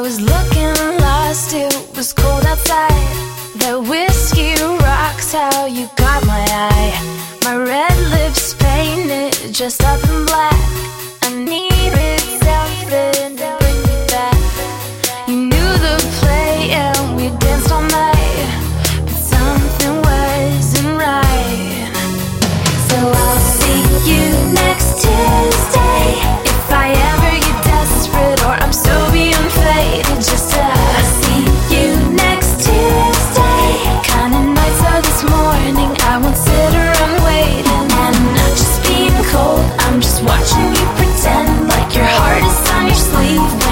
was looking lost, it was cold outside. That whiskey rocks how you got my eye. My red lips painted just up in black. I to I won't sit around waiting and not just being cold. I'm just watching you pretend like your heart is on your sleeve.